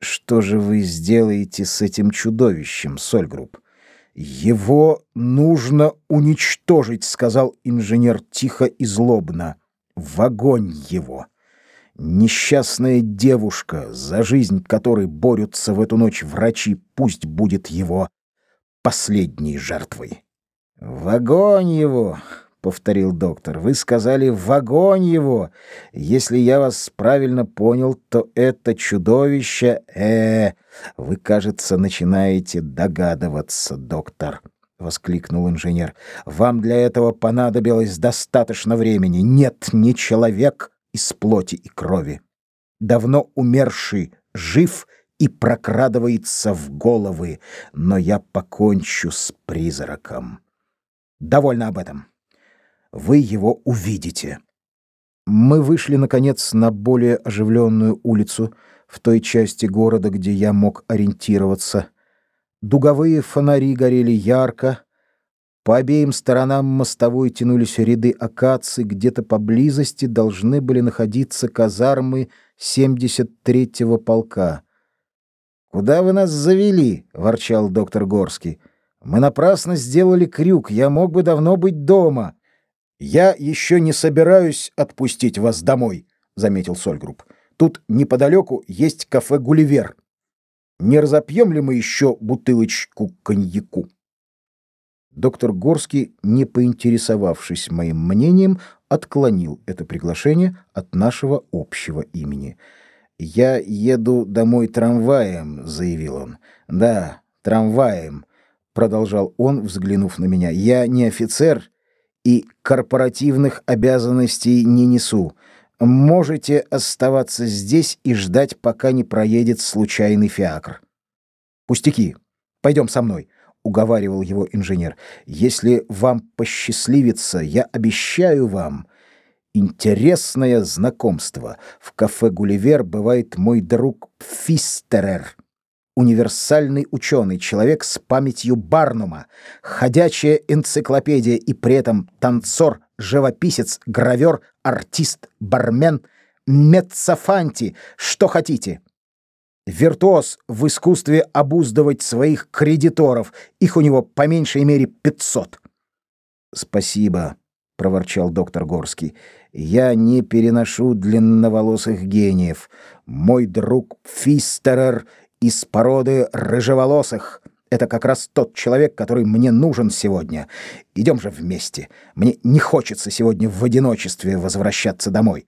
Что же вы сделаете с этим чудовищем, Сольгрупп? Его нужно уничтожить, сказал инженер тихо и злобно. В огонь его. Несчастная девушка, за жизнь которой борются в эту ночь врачи, пусть будет его последней жертвой. В огонь его, повторил доктор. Вы сказали в огонь его. Если я вас правильно понял, то это чудовище, э, вы, кажется, начинаете догадываться, доктор, воскликнул инженер. Вам для этого понадобилось достаточно времени. Нет, не человек из плоти и крови. Давно умерший жив и прокрадывается в головы, но я покончу с призраком. Довольно об этом вы его увидите. Мы вышли наконец на более оживленную улицу в той части города, где я мог ориентироваться. Дуговые фонари горели ярко. По обеим сторонам мостовой тянулись ряды акаций, где-то поблизости должны были находиться казармы 73-го полка. Куда вы нас завели? ворчал доктор Горский. Мы напрасно сделали крюк. Я мог бы давно быть дома. «Я еще не собираюсь отпустить вас домой», — заметил Сольгрупп. «Тут неподалеку есть кафе «Гулливер». Не разопьем ли мы еще бутылочку коньяку?» Доктор Горский, не поинтересовавшись моим мнением, отклонил это приглашение от нашего общего имени. «Я еду домой трамваем», — заявил он. «Да, трамваем», — продолжал он, взглянув на меня. «Я не офицер и корпоративных обязанностей не несу. Можете оставаться здесь и ждать, пока не проедет случайный фиакр. Пустяки. Пойдем со мной, уговаривал его инженер. Если вам посчастливится, я обещаю вам интересное знакомство. В кафе Гулливер бывает мой друг Фистерер универсальный ученый, человек с памятью Барнума, ходячая энциклопедия и при этом танцор, живописец, гравер, артист, бармен, меццафанти, что хотите. Виртуоз в искусстве обуздывать своих кредиторов, их у него по меньшей мере пятьсот. Спасибо, проворчал доктор Горский. Я не переношу длинноволосых гениев. Мой друг Фистерер из породы рыжеволосых. Это как раз тот человек, который мне нужен сегодня. Идем же вместе. Мне не хочется сегодня в одиночестве возвращаться домой.